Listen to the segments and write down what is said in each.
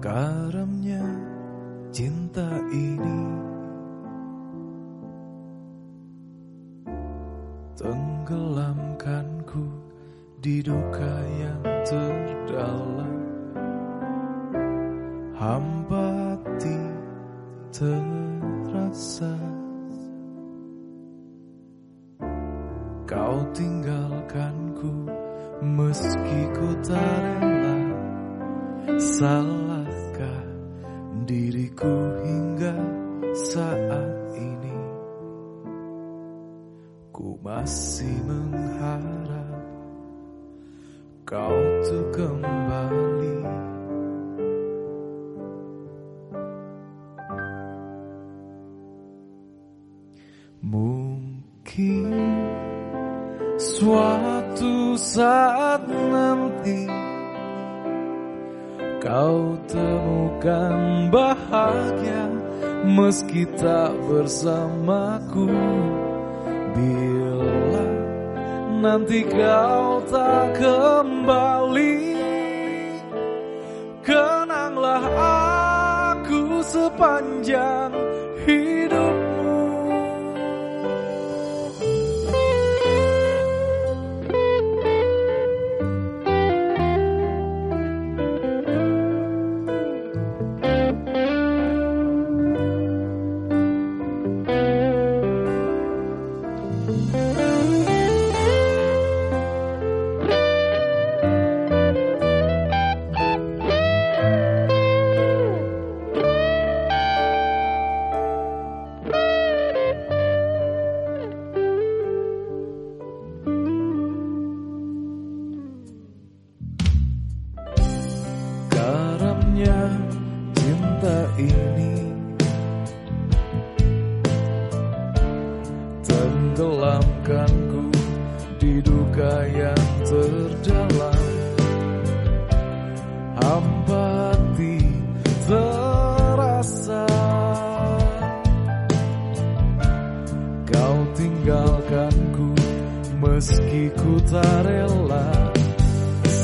Karamnya cinta ini. Tenggelamkanku di duka yang terdalam. Hampa hati terasa. Kau tinggalkanku meski ku tak rela. Salahkah kau tuh kembali. Mungkin suatu saat nanti Kau temukan bahagia meski tak bersamaku. Bila nanti kau tak kembali. Kenanglah aku sepanjang hidupmu ini. Tenggelamkanku di duka yang terdalam. Hampa hati terasa. Kau tinggalkanku meski ku tak rela.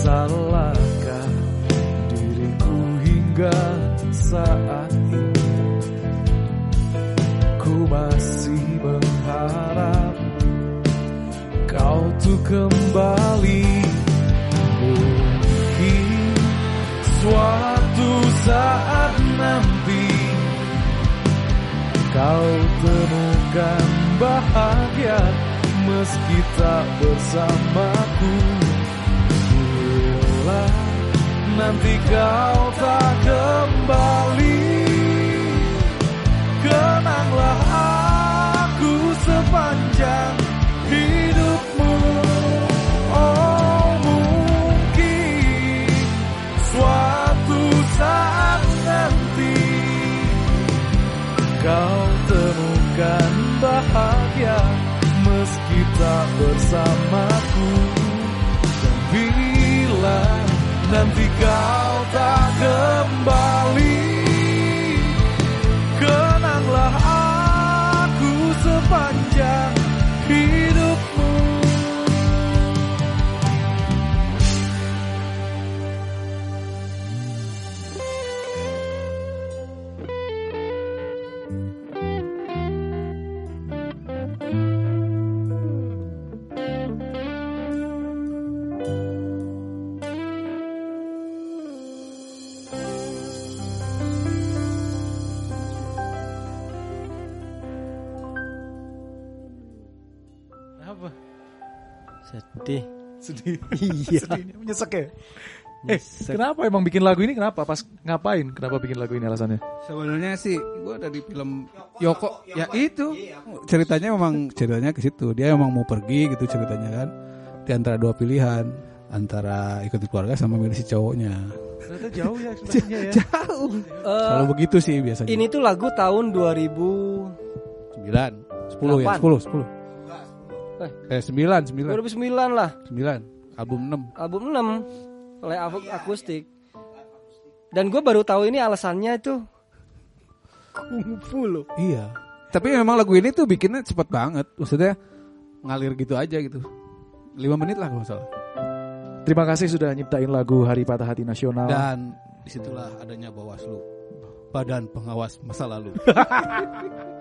Salahkah diriku hingga saat kembali. Mungkin suatu saat nanti Kau temukan bahagia meski tak bersamaku. Bila nanti kau tak kembali bersamaku. Dan bila nanti kau Apa? Sedih. Sedih. Iya. Sedih. Menyesek ya? Eh, kenapa emang bikin lagu ini? Kenapa? Pas ngapain? Kenapa bikin lagu ini alasannya? Sebenarnya sih gua dari film Yoko ya itu ceritanya memang ceritanya ke situ. Dia emang mau pergi gitu ceritanya kan. Di antara dua pilihan antara ikut keluarga sama milih si cowoknya. Ternyata jauh ya ekspresinya ya. Jauh. Eh, Selalu begitu sih biasanya. ini tuh lagu tahun 2000 sembilan, sepuluh ya, Delapan. sepuluh, sepuluh. Eh. Eh sembilan, sembilan, 2009 lah, sembilan. Album enam. album 6 oleh Avok Akustik. Dan gue baru tahu ini alasannya itu kungfu loh. Iya. Tapi memang lagu ini tuh bikinnya cepet banget. Maksudnya ngalir gitu aja gitu. Lima menit lah kalau salah. Terima kasih sudah nyiptain lagu Hari Patah Hati Nasional. Dan di situlah adanya Bawaslu, Badan Pengawas Masa Lalu.